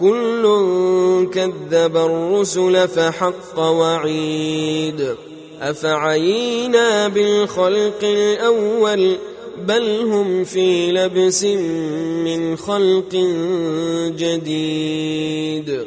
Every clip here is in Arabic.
كل كذب الرسل فحق وعيد. أفعينا بالخلق الأول بل هم في لبس من خلق جديد.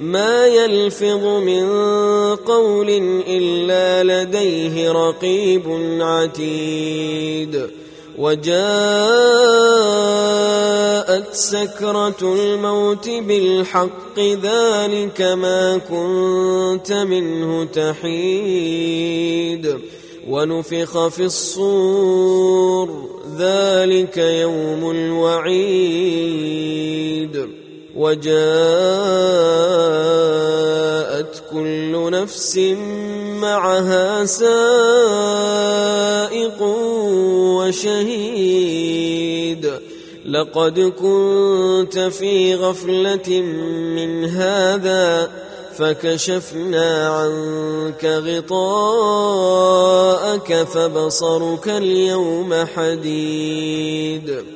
ما يلفظ من قول إلا لديه رقيب عتيد. وجاءت سكرة الموت بالحق ذلك ما كنت منه تحيد. ونفخ في الصور ذلك يوم الوعيد. وجاءت كل نفس معها سائق وشهيد. لقد كنت في غفلة من هذا فكشفنا عنك غطاءك فبصرك اليوم حديد.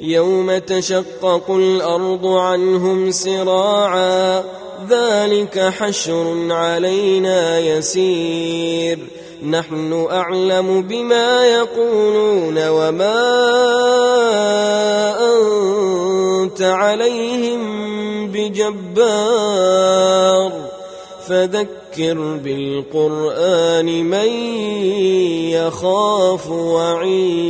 يوم تشقق الأرض عنهم سراعا ذلك حشر علينا يسير. نحن أعلم بما يقولون وما أنت عليهم بجبار. فذكر بالقرآن من يخاف وعيد.